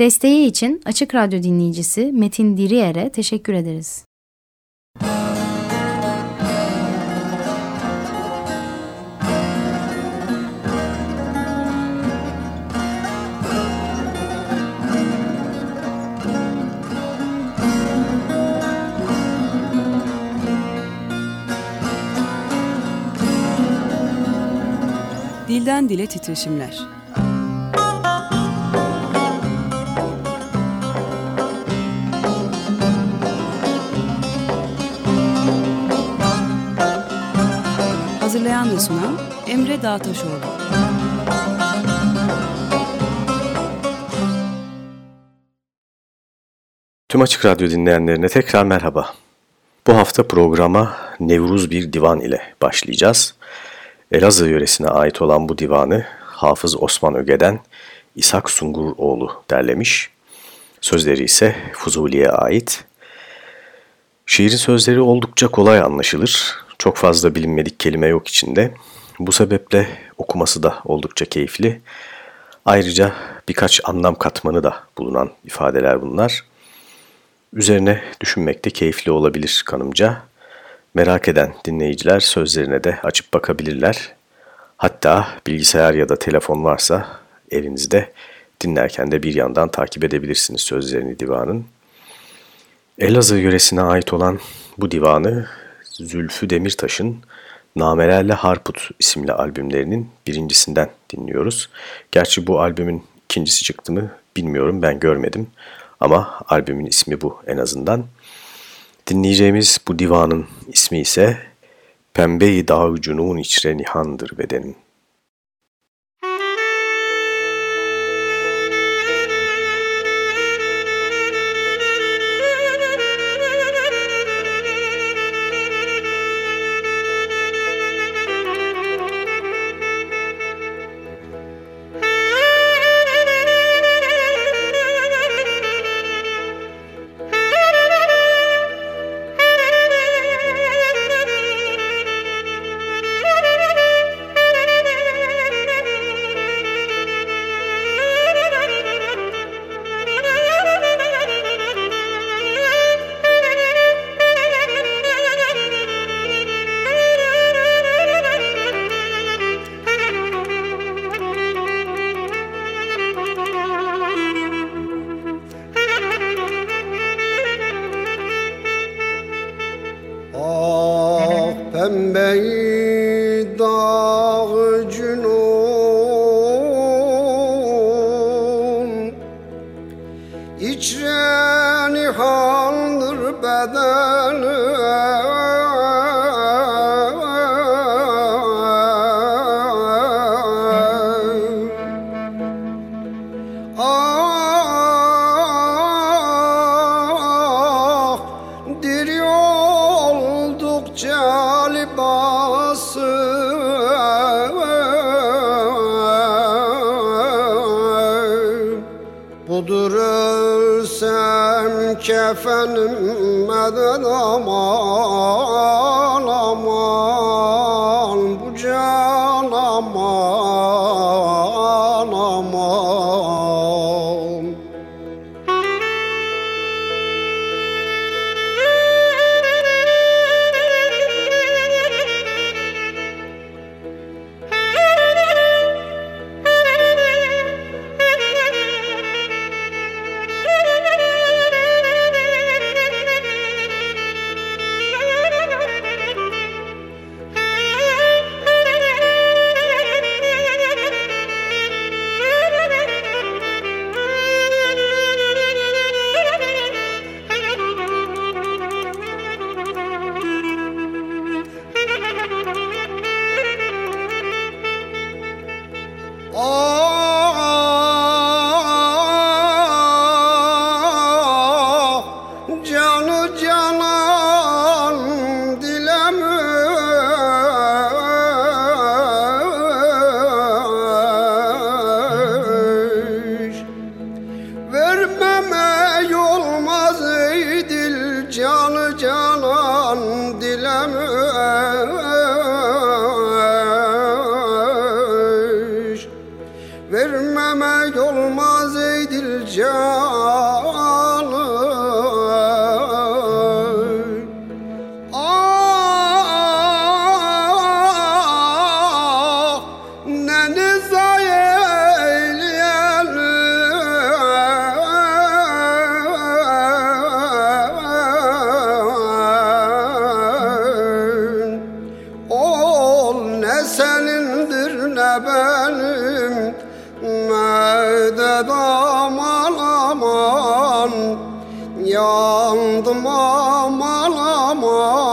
Desteği için Açık Radyo dinleyicisi Metin Diriyer'e teşekkür ederiz. Dilden Dile Titreşimler Hazırlayan ve sunan Emre Dağtaşoğlu. Tüm Açık Radyo dinleyenlerine tekrar merhaba. Bu hafta programa Nevruz bir divan ile başlayacağız. Elazığ yöresine ait olan bu divanı Hafız Osman Öge'den İshak Sunguroğlu derlemiş. Sözleri ise Fuzuli'ye ait. Şiirin sözleri oldukça kolay anlaşılır. Çok fazla bilinmedik kelime yok içinde. Bu sebeple okuması da oldukça keyifli. Ayrıca birkaç anlam katmanı da bulunan ifadeler bunlar. Üzerine düşünmek de keyifli olabilir kanımca. Merak eden dinleyiciler sözlerine de açıp bakabilirler. Hatta bilgisayar ya da telefon varsa elinizde dinlerken de bir yandan takip edebilirsiniz sözlerini divanın. Elazığ yöresine ait olan bu divanı Zülfü Demirtaş'ın Namelerle Harput isimli albümlerinin birincisinden dinliyoruz. Gerçi bu albümün ikincisi çıktı mı bilmiyorum ben görmedim ama albümün ismi bu en azından. Dinleyeceğimiz bu divanın ismi ise Pembe-i Dağ-ı Cunun içre nihandır bedenin. Kefenim medet aman aman Cennet aman aman Yandım aman aman.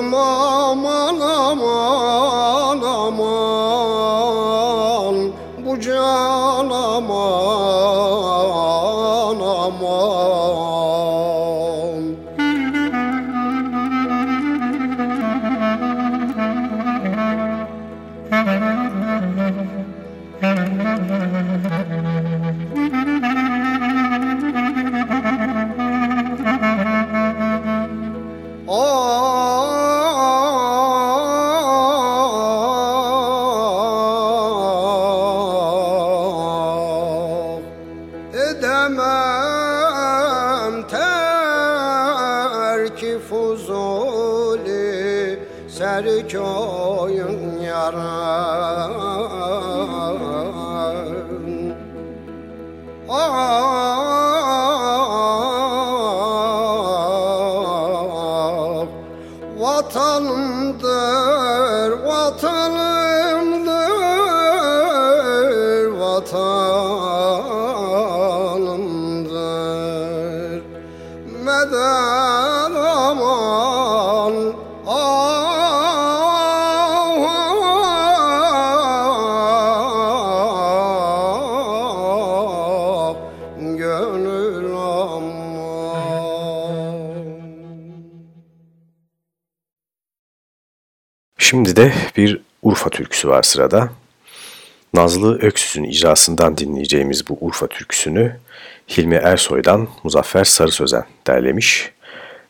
them all Şimdi de bir Urfa türküsü var sırada. Nazlı Öksüz'ün icrasından dinleyeceğimiz bu Urfa türküsünü Hilmi Ersoy'dan Muzaffer Sarı Sözen derlemiş.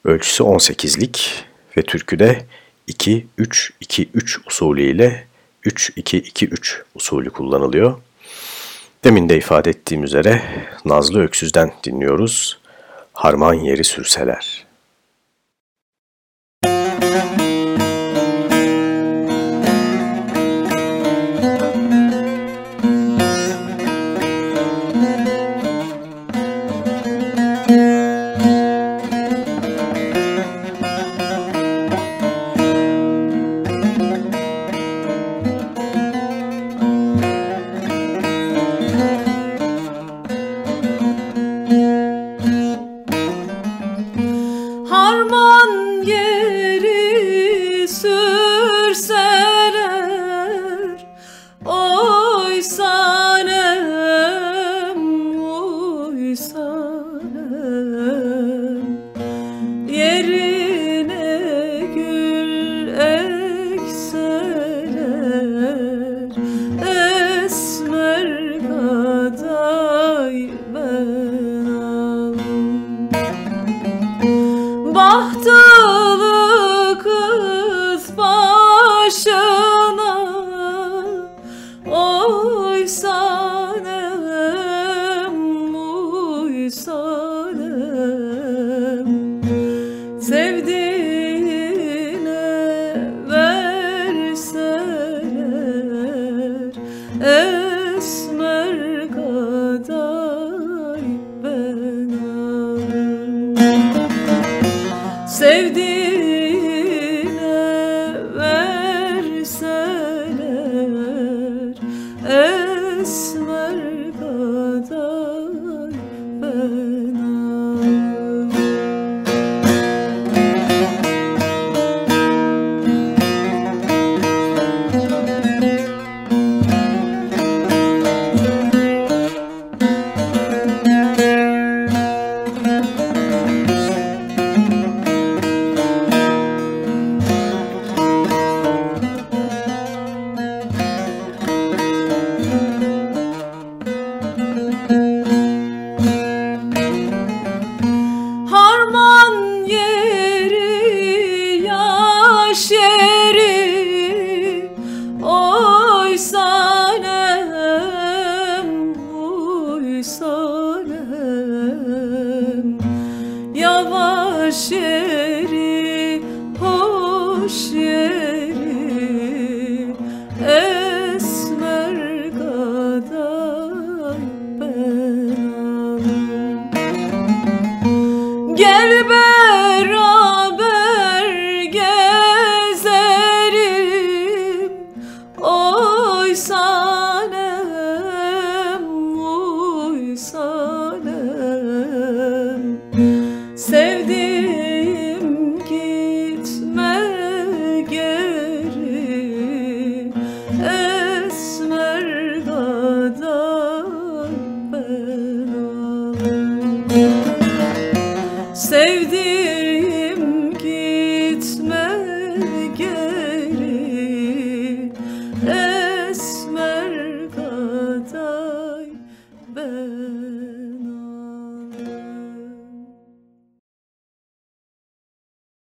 Ölçüsü 18'lik ve türküde 2-3-2-3 usulü ile 3-2-2-3 usulü kullanılıyor. Demin de ifade ettiğim üzere Nazlı Öksüz'den dinliyoruz. Harman yeri sürseler.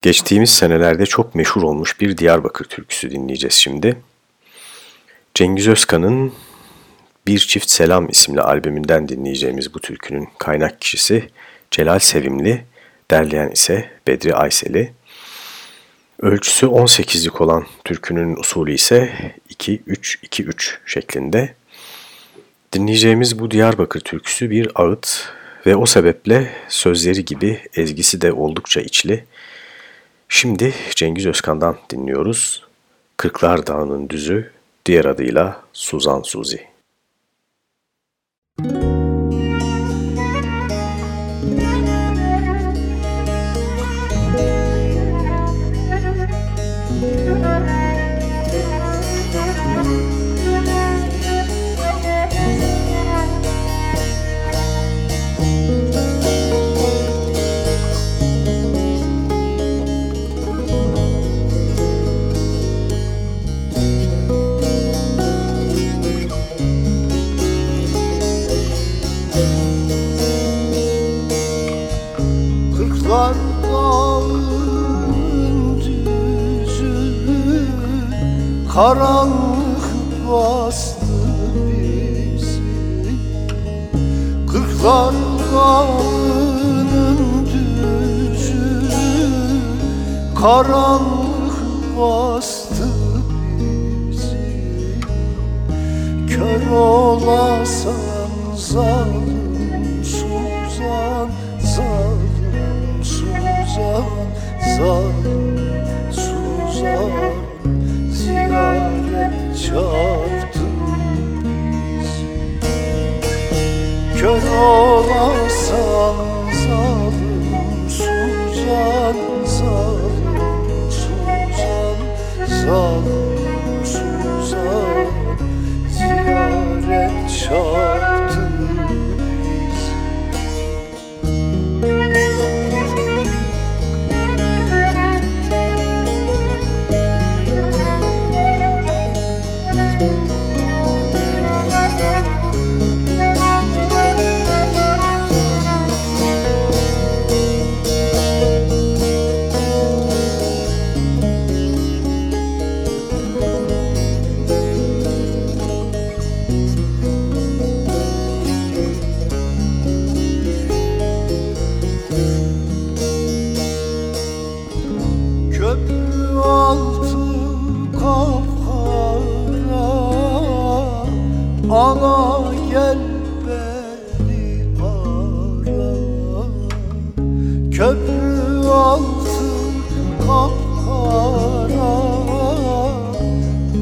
Geçtiğimiz senelerde çok meşhur olmuş bir Diyarbakır türküsü dinleyeceğiz şimdi. Cengiz Özkan'ın Bir Çift Selam isimli albümünden dinleyeceğimiz bu türkünün kaynak kişisi Celal Sevimli, derleyen ise Bedri Ayseli. Ölçüsü 18'lik olan türkünün usulü ise 2-3-2-3 şeklinde. Dinleyeceğimiz bu Diyarbakır türküsü bir ağıt ve o sebeple sözleri gibi ezgisi de oldukça içli. Şimdi Cengiz Özkan'dan dinliyoruz. Kırklar Dağı'nın düzü, diğer adıyla Suzan Suzi. Karanlık bastı bizi. Kırklar dağının düzü. Karanlık bastı bizi. Kör olasan zalim Suzan Zalim Suzan Zalim Suzan ziyaret çarptı Kör olasan zalim Suzan zalim Suzan zalim Suzan ziyaret çarptı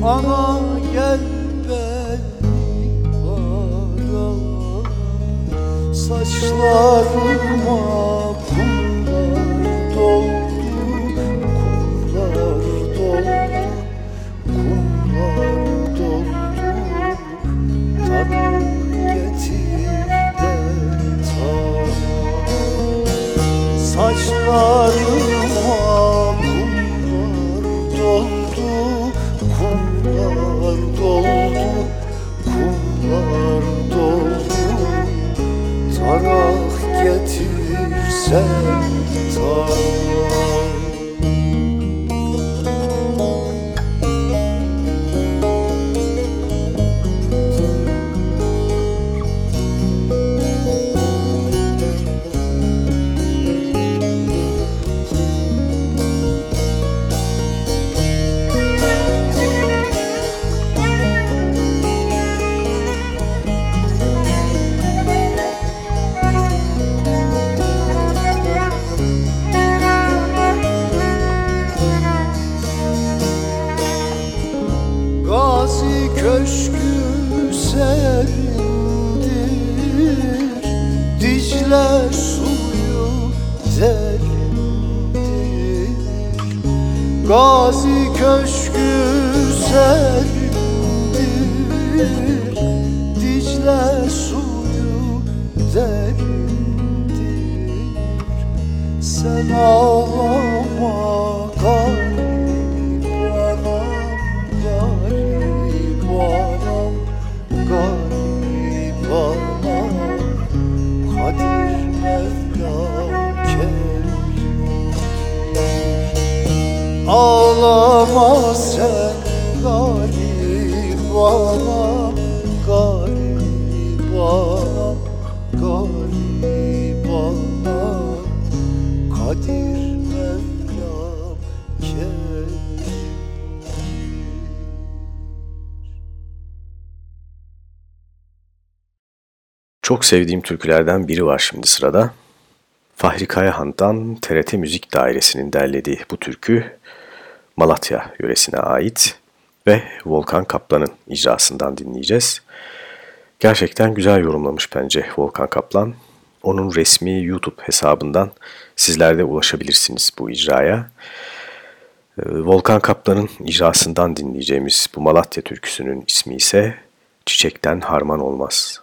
Ana gel beni ara. Saçlarıma Çok sevdiğim türkülerden biri var şimdi sırada. Fahri Kayahan'dan TRT Müzik Dairesi'nin derlediği bu türkü Malatya yöresine ait ve Volkan Kaplan'ın icrasından dinleyeceğiz. Gerçekten güzel yorumlamış bence Volkan Kaplan. Onun resmi YouTube hesabından sizler de ulaşabilirsiniz bu icraya. Ee, Volkan Kaplan'ın icrasından dinleyeceğimiz bu Malatya türküsünün ismi ise Çiçekten Harman Olmaz.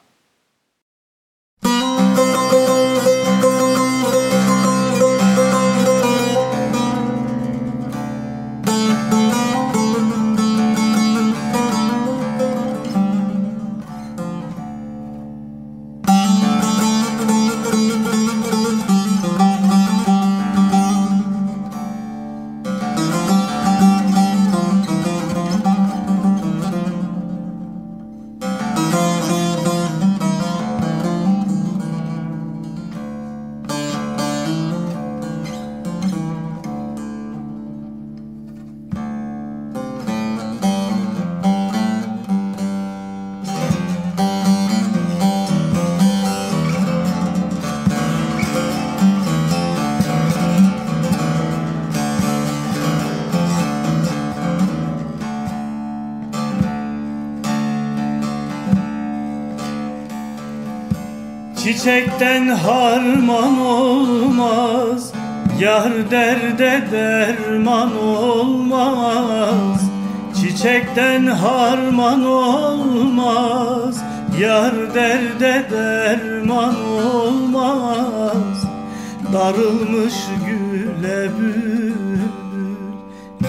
Çiçekten harman olmaz Yar derde derman olmaz. Çiçekten harman olmaz Yar derde derman olmaz. Darılmış güle bülbül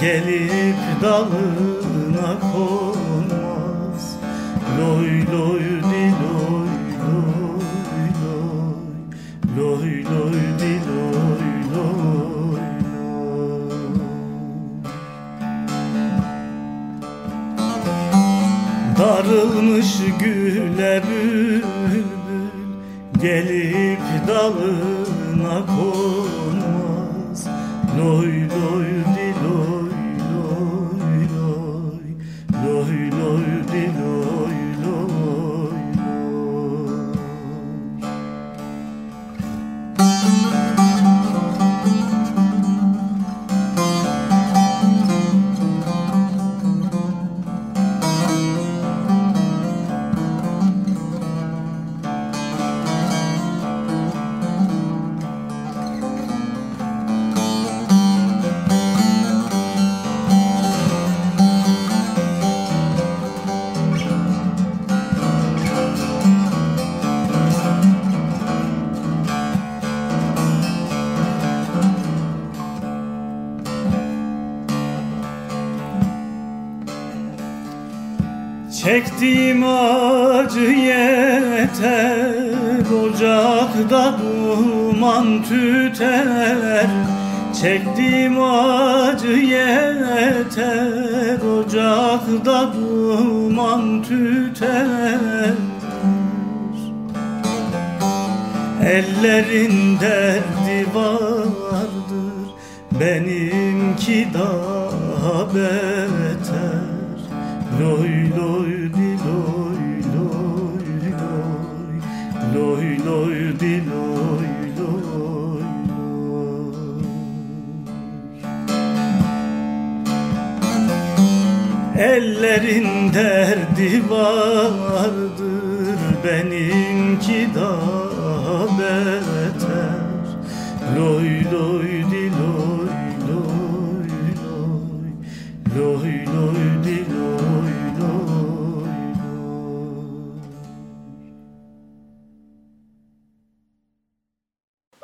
Gelip dalına konmaz. Loy loy Darılmış güle bülbül Gelip dalına konmaz. Loy loy Çektiğim acı yeter Ocakta duman tüter. Çektiğim acı yeter Ocakta duman tüter. Ellerin derdi vardır Benimki daha beter. Loy loy loy di loy loy loy Ellerin derdi vardır Benimki daha beter. Loy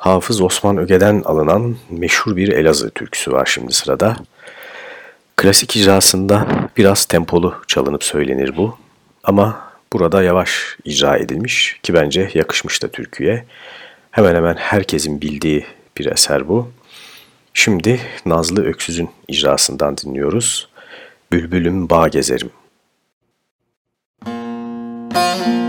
Hafız Osman Öge'den alınan meşhur bir Elazığ türküsü var şimdi sırada. Klasik icrasında biraz tempolu çalınıp söylenir bu. Ama burada yavaş icra edilmiş ki bence yakışmış da türküye. Hemen hemen herkesin bildiği bir eser bu. Şimdi Nazlı Öksüz'ün icrasından dinliyoruz. Bülbülüm bağ gezerim. sanırsa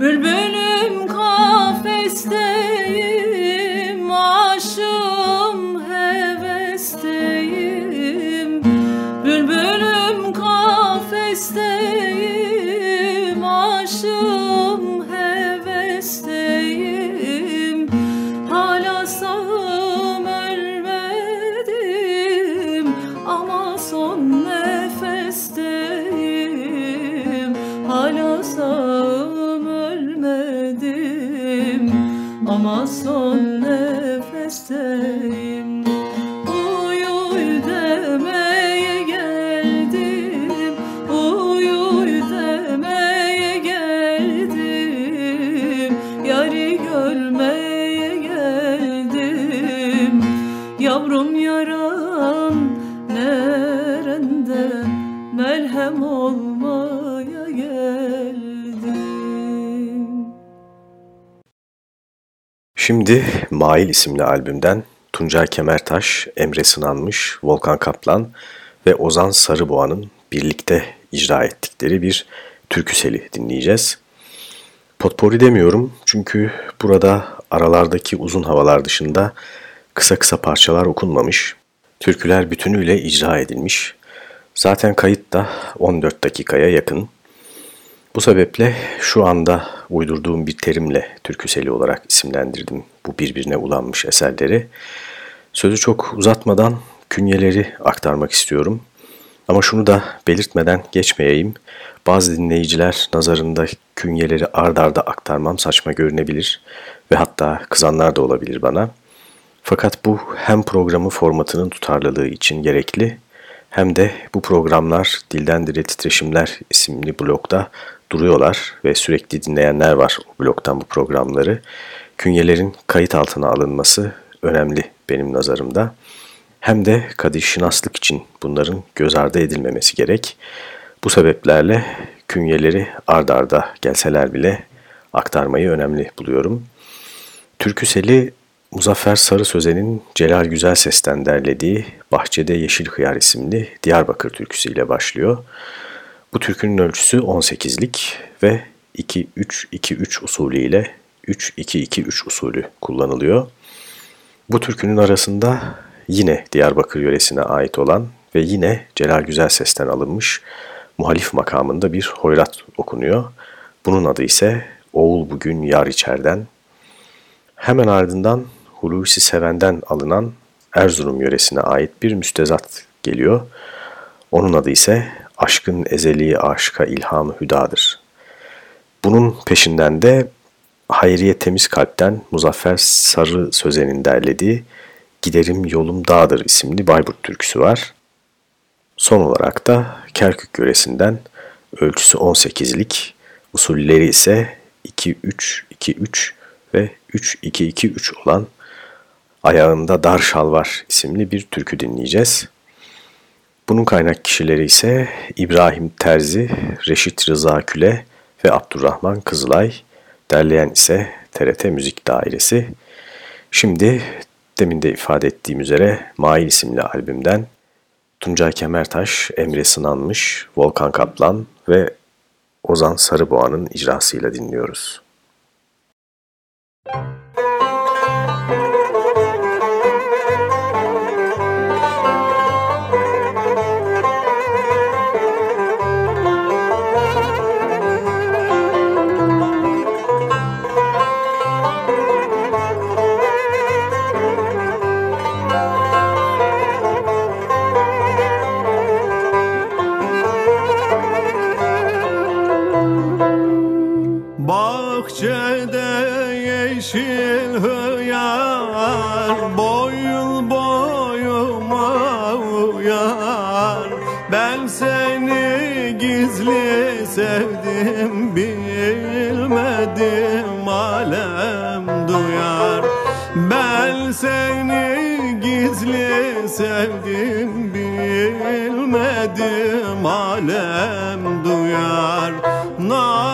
Bülbülüm kafesteyim, Şimdi Mail isimli albümden Tuncay Kemertaş, Emre Sınanmış, Volkan Kaplan ve Ozan Sarıboğa'nın birlikte icra ettikleri bir türküseli dinleyeceğiz. Potpori demiyorum çünkü burada aralardaki uzun havalar dışında kısa kısa parçalar okunmamış, türküler bütünüyle icra edilmiş. Zaten kayıt da 14 dakikaya yakın. Bu sebeple şu anda uydurduğum bir terimle türküseli olarak isimlendirdim bu birbirine ulanmış eserleri. Sözü çok uzatmadan künyeleri aktarmak istiyorum. Ama şunu da belirtmeden geçmeyeyim. Bazı dinleyiciler nazarında künyeleri ard arda aktarmam saçma görünebilir ve hatta kızanlar da olabilir bana. Fakat bu hem programı formatının tutarlılığı için gerekli hem de bu programlar Dilden Dile Titreşimler isimli blokta duruyorlar ve sürekli dinleyenler var o bloktan bu programları. Künyelerin kayıt altına alınması önemli benim nazarımda. Hem de kadişinaslık için bunların göz ardı edilmemesi gerek. Bu sebeplerle künyeleri ard arda gelseler bile aktarmayı önemli buluyorum. Türküseli Muzaffer Sarı Sözen'in Celal Güzel Ses'ten derlediği Bahçede Yeşil Hıyar isimli Diyarbakır türküsüyle başlıyor. Bu türkünün ölçüsü 18'lik ve 2-3-2-3 usulü ile 3-2-2-3 usulü kullanılıyor. Bu türkünün arasında yine Diyarbakır yöresine ait olan ve yine Celal Güzel Ses'ten alınmış muhalif makamında bir hoyrat okunuyor. Bunun adı ise Oğul Bugün Yar İçer'den. Hemen ardından Hulusi Seven'den alınan Erzurum yöresine ait bir müstezat geliyor. Onun adı ise Aşkın Ezeli Aşka İlhamı Hüdadır. Bunun peşinden de Hayriye Temiz Kalp'ten Muzaffer Sarı Sözen'in derlediği Giderim Yolum Dağdır isimli Bayburt türküsü var. Son olarak da Kerkük yöresinden ölçüsü 18'lik, usulleri ise 2-3-2-3 ve 3-2-2-3 olan Ayağında Dar Şalvar isimli bir türkü dinleyeceğiz. Bunun kaynak kişileri ise İbrahim Terzi, Reşit Rıza Küle ve Abdurrahman Kızılay. Derleyen ise TRT Müzik Dairesi. Şimdi demin de ifade ettiğim üzere Mail isimli albümden Tuncay Kemertaş, Emre Sınanmış, Volkan Kaplan ve Ozan Sarıboğa'nın icrasıyla dinliyoruz. Müzik sevdim bilmedim alem duyar. Nanay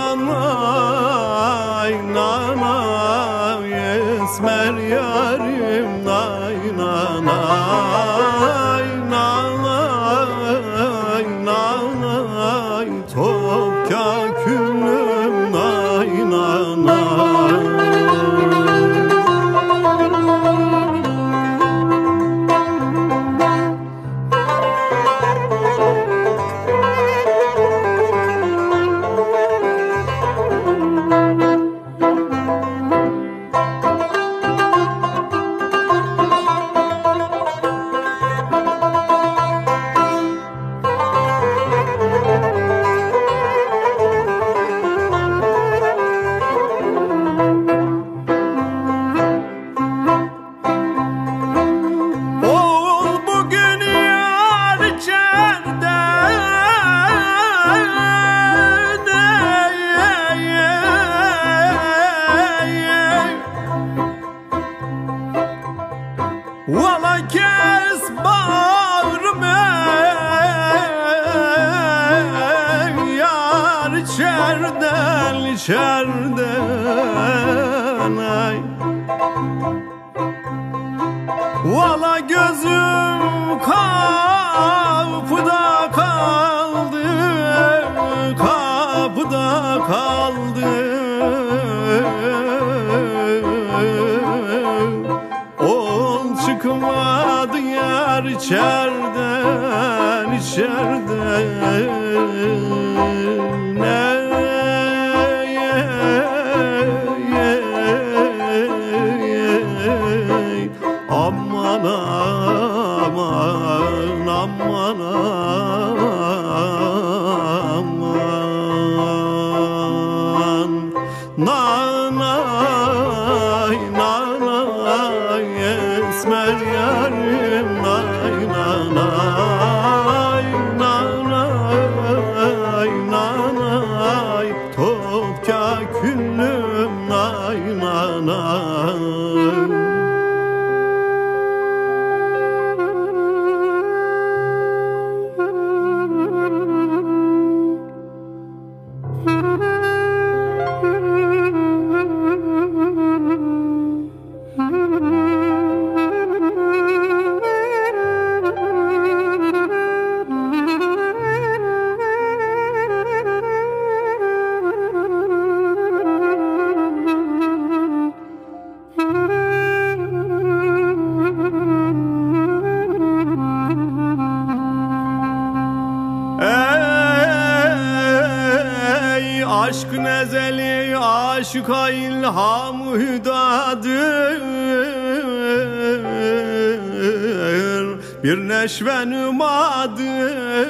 Düşmenim adır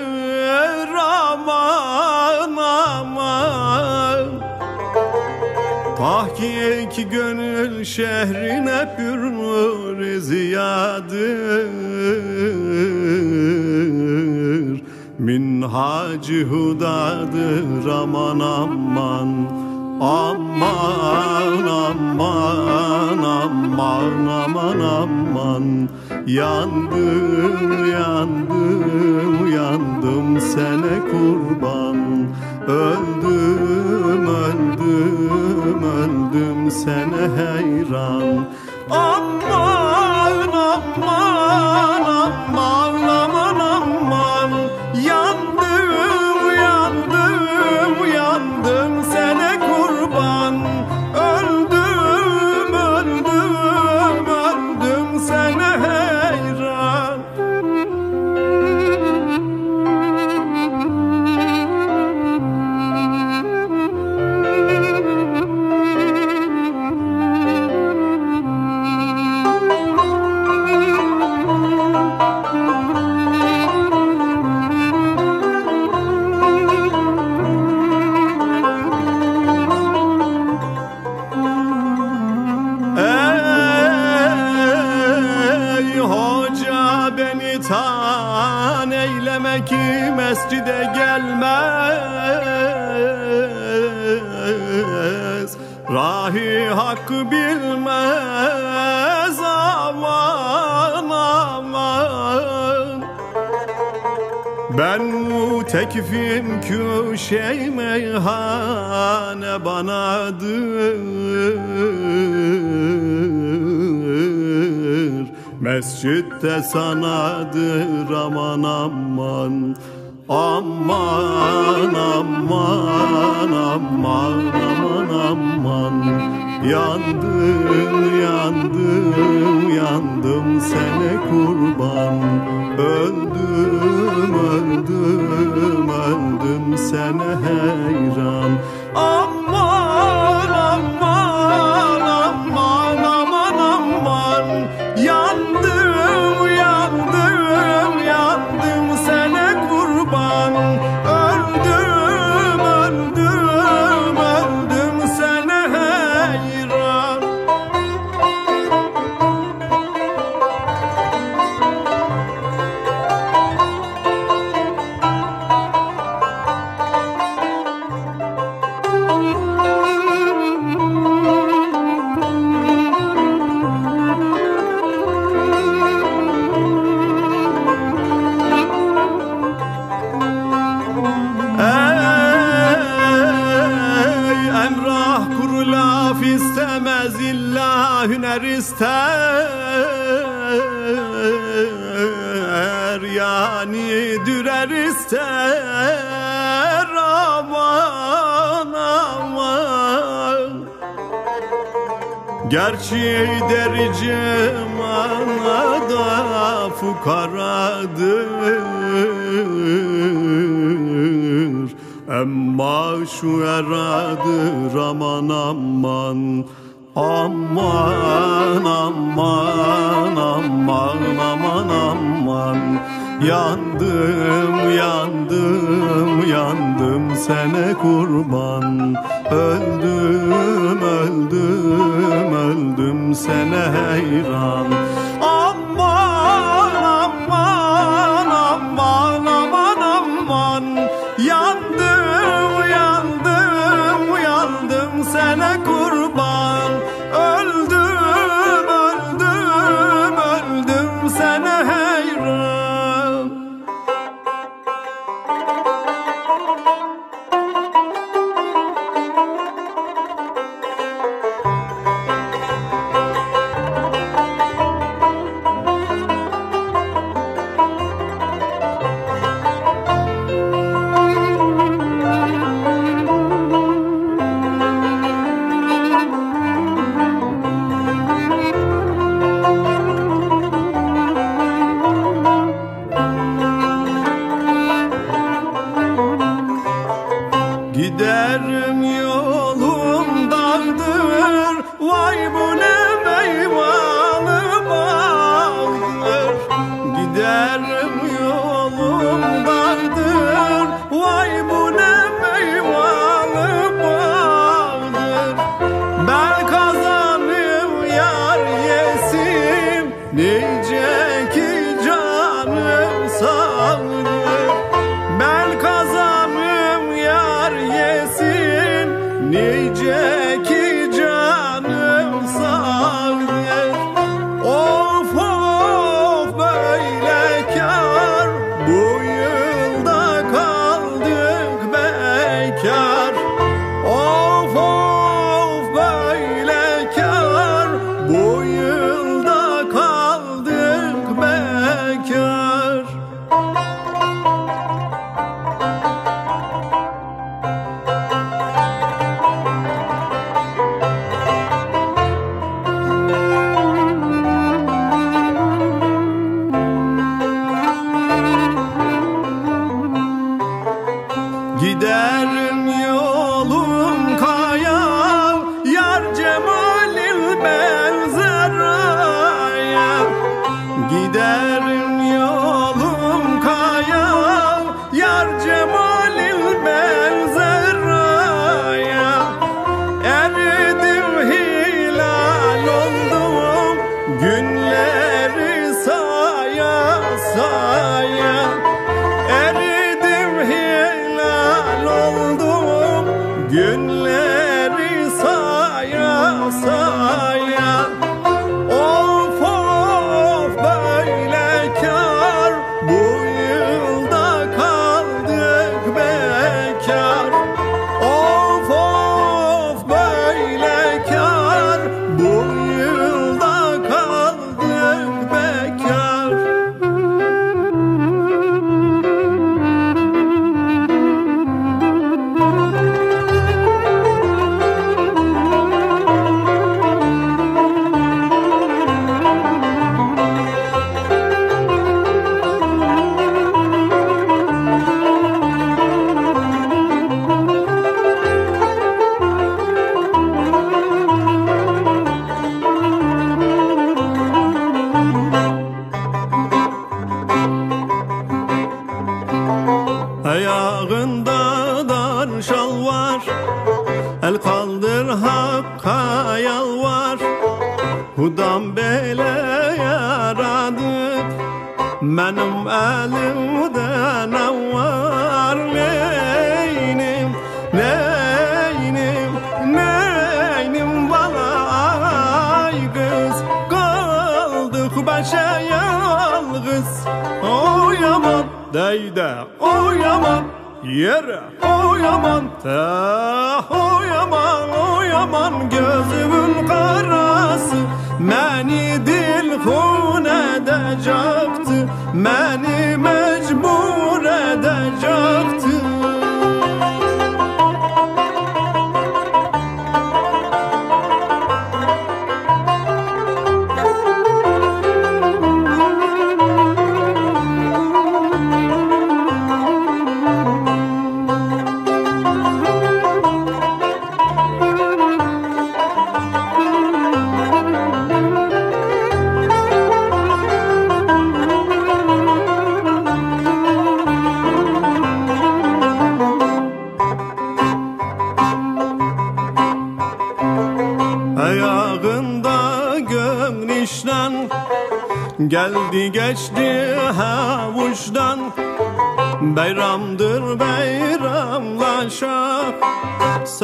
aman aman. Tahkik gönül şehrine pür ziyadır. Minhacı hudadır aman aman sana هرچی ای درجه o yaman gözümün karası Məni dil xun edecekti Məni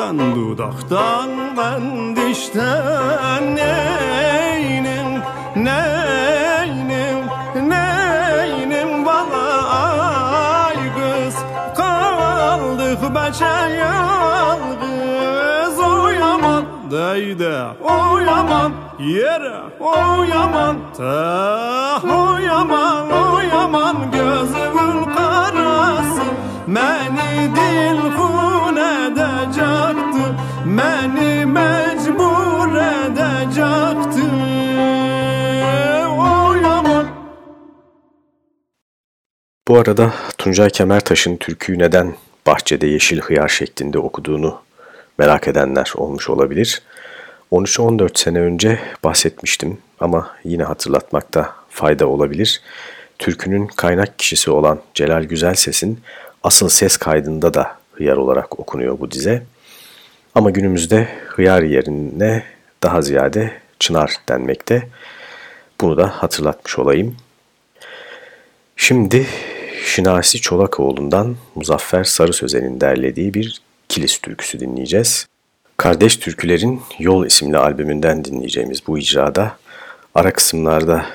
Sen dudaktan ben dişten Neynim, neynim, neynim? Valay kız Kaldık beşe yalgız O yaman deyde O yaman yere O yaman ta O yaman o yaman Gözümün karası Məni dil xun edecekti Məni mecbur edecekti Bu arada Tuncay Kemertaş'ın türküyü neden bahçede yeşil hıyar şeklinde okuduğunu merak edenler olmuş olabilir. 13-14 sene önce bahsetmiştim ama yine hatırlatmakta fayda olabilir. Türkünün kaynak kişisi olan Celal Güzelses'in asıl ses kaydında da hıyar olarak okunuyor bu dize. Ama günümüzde hıyar yerine daha ziyade çınar denmekte. Bunu da hatırlatmış olayım. Şimdi Şinasi Çolakoğlu'ndan Muzaffer Sarı Sözen'in derlediği bir Kilis türküsü dinleyeceğiz. Kardeş Türkülerin Yol isimli albümünden dinleyeceğimiz bu icrada ara kısımlarda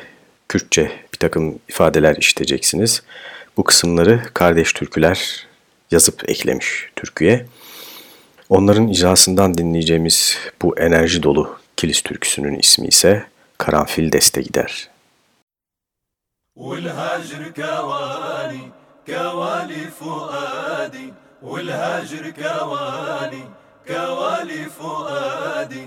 Kürtçe bir takım ifadeler işiteceksiniz. Bu kısımları Kardeş Türküler yazıp eklemiş türküye. Onların icrasından dinleyeceğimiz bu enerji dolu Kilis türküsünün ismi ise Karanfil Deste Gider. والهجر كواني كوالي فؤادي والهجر كواني كوالي فؤادي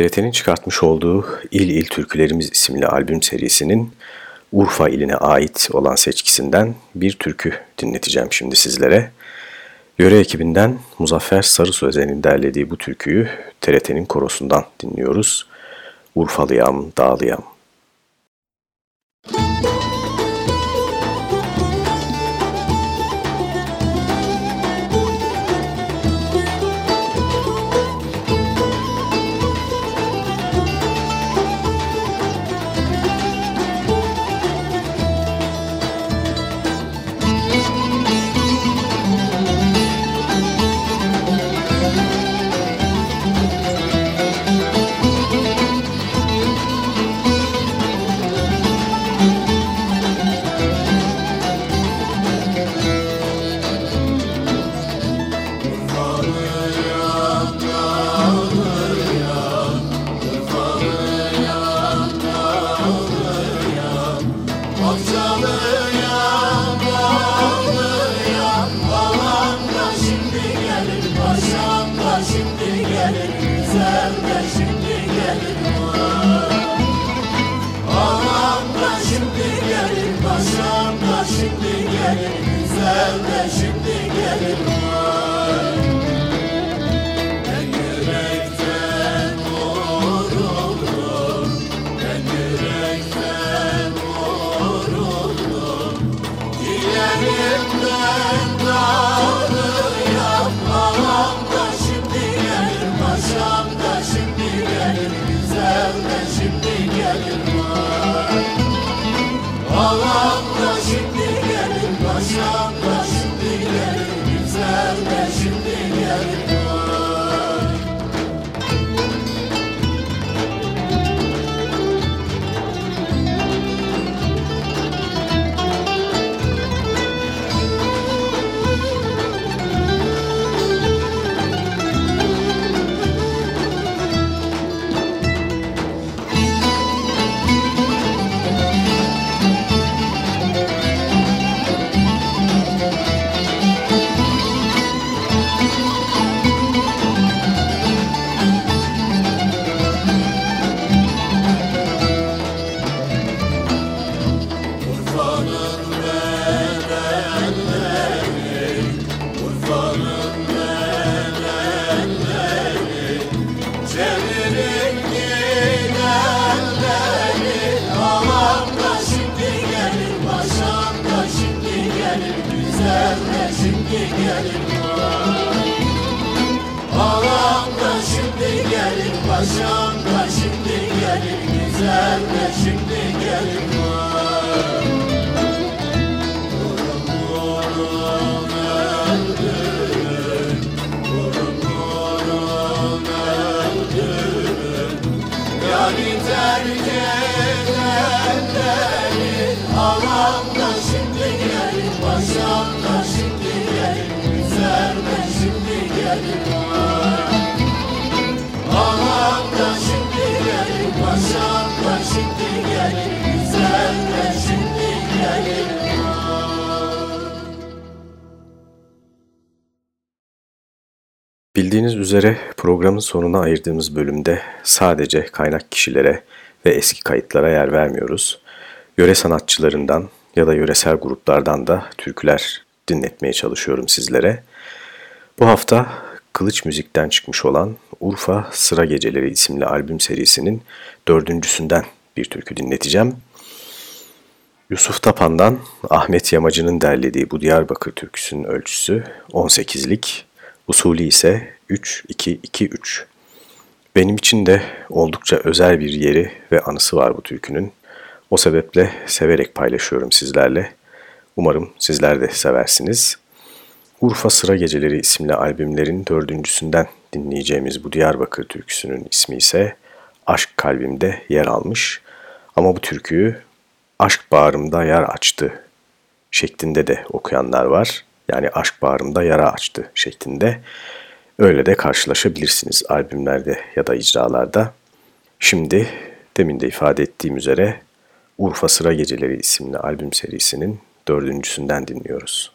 TRT'nin çıkartmış olduğu İl İl Türkülerimiz isimli albüm serisinin Urfa iline ait olan seçkisinden bir türkü dinleteceğim şimdi sizlere. Yöre ekibinden Muzaffer Sarı Sözen'in derlediği bu türküyü TRT'nin korosundan dinliyoruz. Urfalıyam, dağlıyam. şimdi gelir Güzel de şimdi gelir. Ağam da şimdi gelir Paşam da şimdi gelir Güzel de şimdi gelir. gelin paşam da şimdi gelin güzel de şimdi gelin var. Kurumurum öldürün, kurumurum öldürün. Yani şimdi gelin paşam şimdi gelin güzel şimdi gelin. Bildiğiniz üzere programın sonuna ayırdığımız bölümde sadece kaynak kişilere ve eski kayıtlara yer vermiyoruz. Yöre sanatçılarından ya da yöresel gruplardan da türküler dinletmeye çalışıyorum sizlere. Bu hafta Kılıç Müzik'ten çıkmış olan Urfa Sıra Geceleri isimli albüm serisinin dördüncüsünden bir türkü dinleteceğim. Yusuf Tapan'dan Ahmet Yamacı'nın derlediği bu Diyarbakır türküsünün ölçüsü 18'lik, usulü ise 3-2-2-3. Benim için de oldukça özel bir yeri ve anısı var bu türkünün. O sebeple severek paylaşıyorum sizlerle. Umarım sizler de seversiniz. Urfa Sıra Geceleri isimli albümlerin dördüncüsünden dinleyeceğimiz bu Diyarbakır türküsünün ismi ise Aşk Kalbimde yer almış. Ama bu türküyü Aşk Bağrımda Yar Açtı şeklinde de okuyanlar var. Yani Aşk Bağrımda Yara Açtı şeklinde. Öyle de karşılaşabilirsiniz albümlerde ya da icralarda. Şimdi demin de ifade ettiğim üzere Urfa Sıra Geceleri isimli albüm serisinin dördüncüsünden dinliyoruz.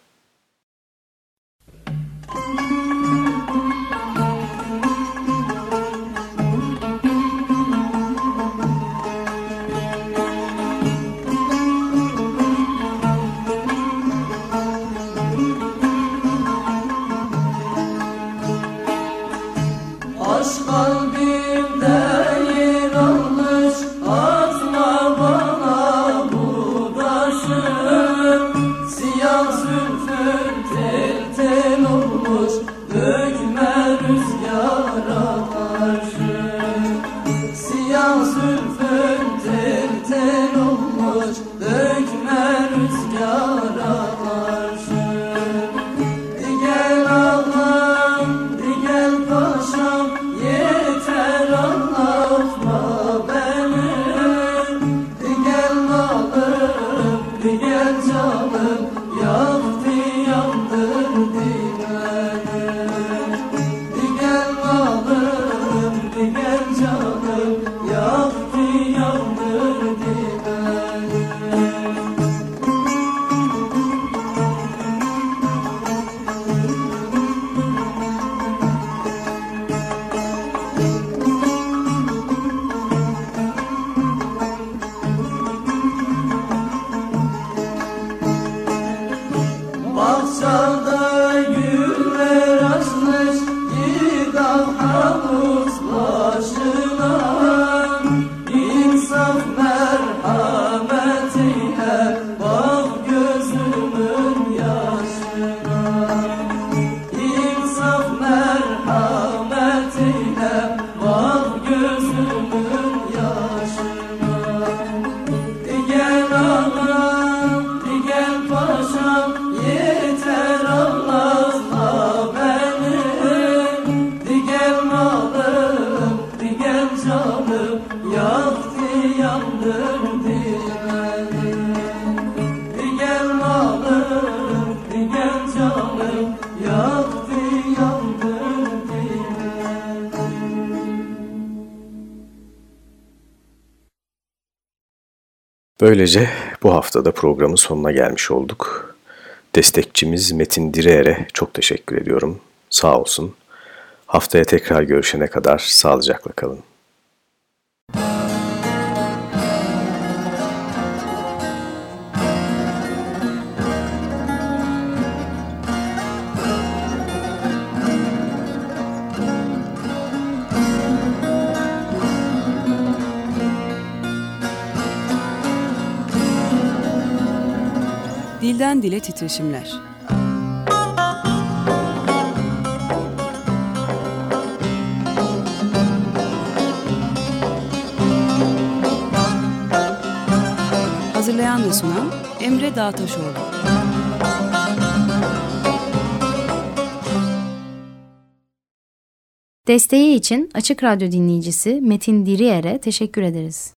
Böylece bu haftada programın sonuna gelmiş olduk. Destekçimiz Metin Direğer'e çok teşekkür ediyorum. Sağ olsun. Haftaya tekrar görüşene kadar sağlıcakla kalın. Dilden dile titreşimler. Hazırlayan ve sunan Emre Dağtaşoğlu. Desteği için Açık Radyo dinleyicisi Metin Diriyer'e teşekkür ederiz.